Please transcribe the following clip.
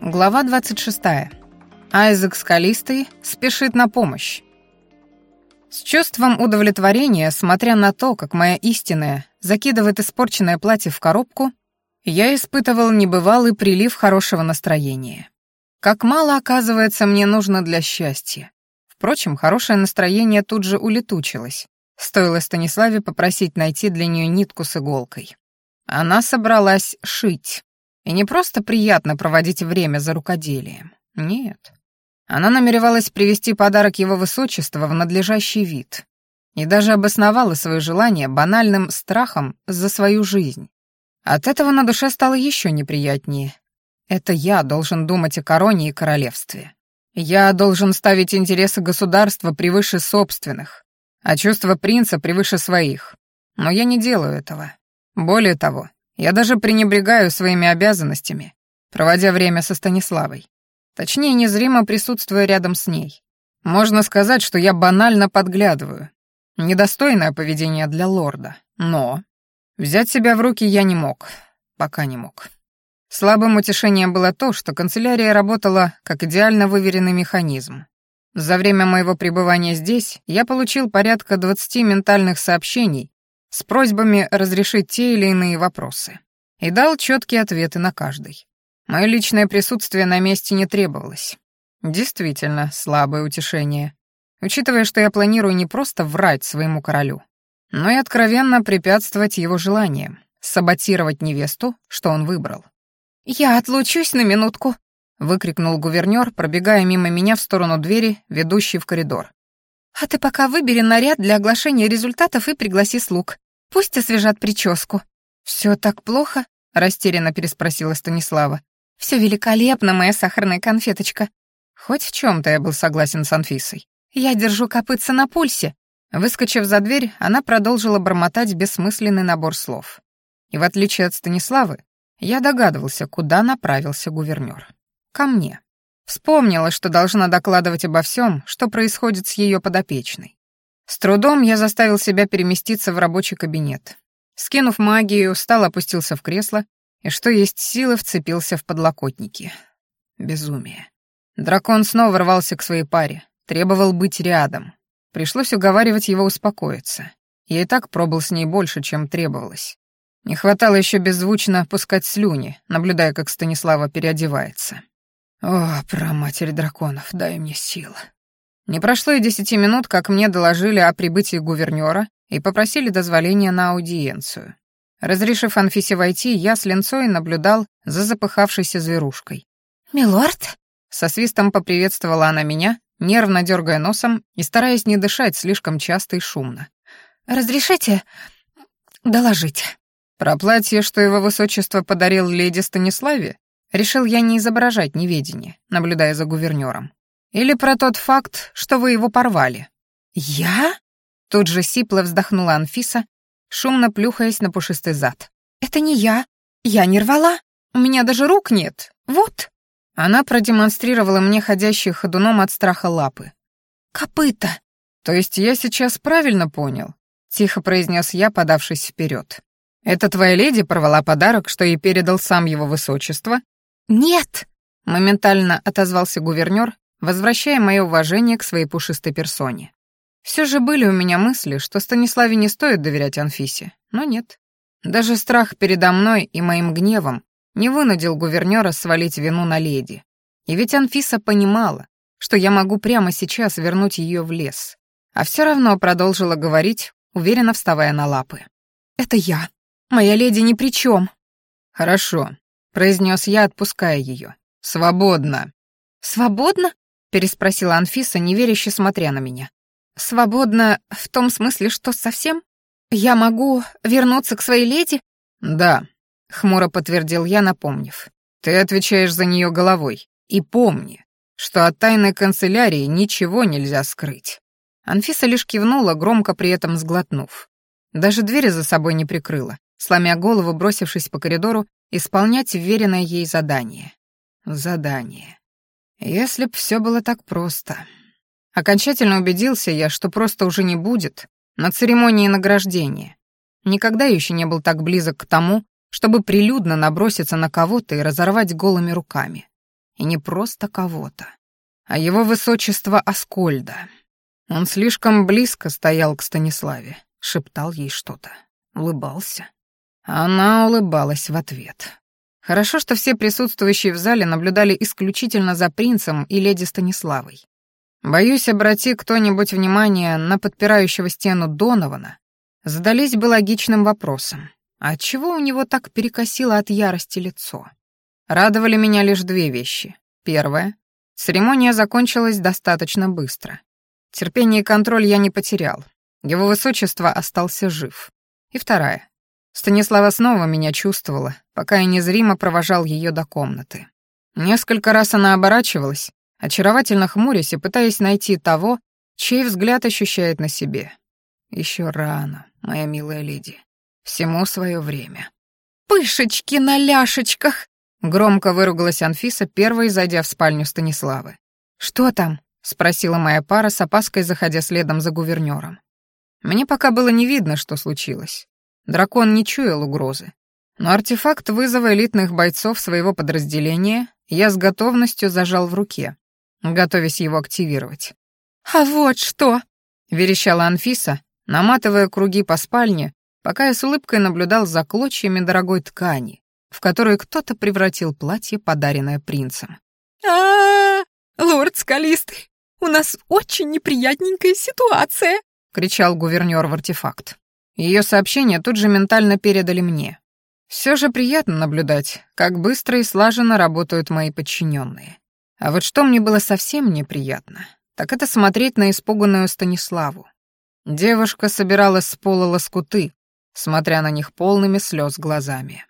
Глава 26. Айзек Скалистый спешит на помощь. С чувством удовлетворения, смотря на то, как моя истинная закидывает испорченное платье в коробку, я испытывал небывалый прилив хорошего настроения. Как мало, оказывается, мне нужно для счастья. Впрочем, хорошее настроение тут же улетучилось. Стоило Станиславе попросить найти для нее нитку с иголкой. Она собралась шить. И не просто приятно проводить время за рукоделием. Нет. Она намеревалась привести подарок его высочества в надлежащий вид. И даже обосновала свое желание банальным страхом за свою жизнь. От этого на душе стало еще неприятнее. Это я должен думать о короне и королевстве. Я должен ставить интересы государства превыше собственных, а чувства принца превыше своих. Но я не делаю этого. Более того, я даже пренебрегаю своими обязанностями, проводя время со Станиславой. Точнее, незримо присутствуя рядом с ней. Можно сказать, что я банально подглядываю. Недостойное поведение для лорда. Но взять себя в руки я не мог. Пока не мог. Слабым утешением было то, что канцелярия работала как идеально выверенный механизм. За время моего пребывания здесь я получил порядка 20 ментальных сообщений с просьбами разрешить те или иные вопросы. И дал четкие ответы на каждый. Мое личное присутствие на месте не требовалось. Действительно, слабое утешение. Учитывая, что я планирую не просто врать своему королю, но и откровенно препятствовать его желаниям, саботировать невесту, что он выбрал. «Я отлучусь на минутку», — выкрикнул гувернёр, пробегая мимо меня в сторону двери, ведущей в коридор. «А ты пока выбери наряд для оглашения результатов и пригласи слуг. Пусть освежат прическу». «Все так плохо?» — растерянно переспросила Станислава. «Все великолепно, моя сахарная конфеточка». Хоть в чем то я был согласен с Анфисой. «Я держу копытца на пульсе». Выскочив за дверь, она продолжила бормотать бессмысленный набор слов. И в отличие от Станиславы, я догадывался, куда направился гувернёр. Ко мне. Вспомнила, что должна докладывать обо всем, что происходит с ее подопечной. С трудом я заставил себя переместиться в рабочий кабинет. Скинув магию, устал опустился в кресло и, что есть силы, вцепился в подлокотники. Безумие. Дракон снова рвался к своей паре, требовал быть рядом. Пришлось уговаривать его успокоиться. Я и так пробыл с ней больше, чем требовалось. Не хватало еще беззвучно пускать слюни, наблюдая, как Станислава переодевается. О, про матерь драконов, дай мне силы. Не прошло и десяти минут, как мне доложили о прибытии гувернера и попросили дозволения на аудиенцию. Разрешив Анфисе войти, я с ленцой наблюдал за запыхавшейся зверушкой. «Милорд?» Со свистом поприветствовала она меня, нервно дергая носом и стараясь не дышать слишком часто и шумно. «Разрешите доложить?» Про платье, что его высочество подарил леди Станиславе, решил я не изображать неведение, наблюдая за гувернером. Или про тот факт, что вы его порвали?» «Я?» Тут же сипло вздохнула Анфиса, шумно плюхаясь на пушистый зад. «Это не я. Я не рвала. У меня даже рук нет. Вот». Она продемонстрировала мне ходящие ходуном от страха лапы. «Копыта». «То есть я сейчас правильно понял?» — тихо произнес я, подавшись вперед. «Это твоя леди порвала подарок, что ей передал сам его высочество?» «Нет!» — моментально отозвался гувернер, возвращая мое уважение к своей пушистой персоне. Все же были у меня мысли, что Станиславе не стоит доверять Анфисе, но нет. Даже страх передо мной и моим гневом не вынудил гувернера свалить вину на леди. И ведь Анфиса понимала, что я могу прямо сейчас вернуть ее в лес, а все равно продолжила говорить, уверенно вставая на лапы. «Это я. Моя леди ни при чем». «Хорошо», — произнес я, отпуская ее. «Свободно». «Свободно?» переспросила Анфиса, неверяще смотря на меня. «Свободно в том смысле, что совсем? Я могу вернуться к своей леди?» «Да», — хмуро подтвердил я, напомнив. «Ты отвечаешь за нее головой. И помни, что от тайной канцелярии ничего нельзя скрыть». Анфиса лишь кивнула, громко при этом сглотнув. Даже двери за собой не прикрыла, сломя голову, бросившись по коридору, исполнять вверенное ей задание. Задание. Если б все было так просто. Окончательно убедился я, что просто уже не будет на церемонии награждения. Никогда еще не был так близок к тому, чтобы прилюдно наброситься на кого-то и разорвать голыми руками. И не просто кого-то, а его высочество Аскольда. Он слишком близко стоял к Станиславе, шептал ей что-то, улыбался. Она улыбалась в ответ. Хорошо, что все присутствующие в зале наблюдали исключительно за принцем и леди Станиславой. Боюсь, обрати кто-нибудь внимание на подпирающего стену Донована, задались бы логичным вопросом. А чего у него так перекосило от ярости лицо? Радовали меня лишь две вещи. Первое. Церемония закончилась достаточно быстро. Терпение и контроль я не потерял. Его высочество остался жив. И вторая. Станислава снова меня чувствовала, пока я незримо провожал ее до комнаты. Несколько раз она оборачивалась, очаровательно хмурясь и пытаясь найти того, чей взгляд ощущает на себе. Еще рано, моя милая леди. Всему свое время. «Пышечки на ляшечках!» Громко выругалась Анфиса, первой зайдя в спальню Станиславы. «Что там?» — спросила моя пара с опаской, заходя следом за гувернёром. Мне пока было не видно, что случилось. Дракон не чуял угрозы. Но артефакт вызова элитных бойцов своего подразделения я с готовностью зажал в руке, готовясь его активировать. «А вот что!» — верещала Анфиса, наматывая круги по спальне, пока я с улыбкой наблюдал за клочьями дорогой ткани, в которую кто-то превратил платье, подаренное принцем. а, -а, -а Лорд Скалистый, у нас очень неприятненькая ситуация!» — кричал гувернёр в артефакт. Ее сообщение тут же ментально передали мне. Все же приятно наблюдать, как быстро и слаженно работают мои подчиненные. А вот что мне было совсем неприятно, так это смотреть на испуганную Станиславу. Девушка собиралась с пола лоскуты, смотря на них полными слез глазами.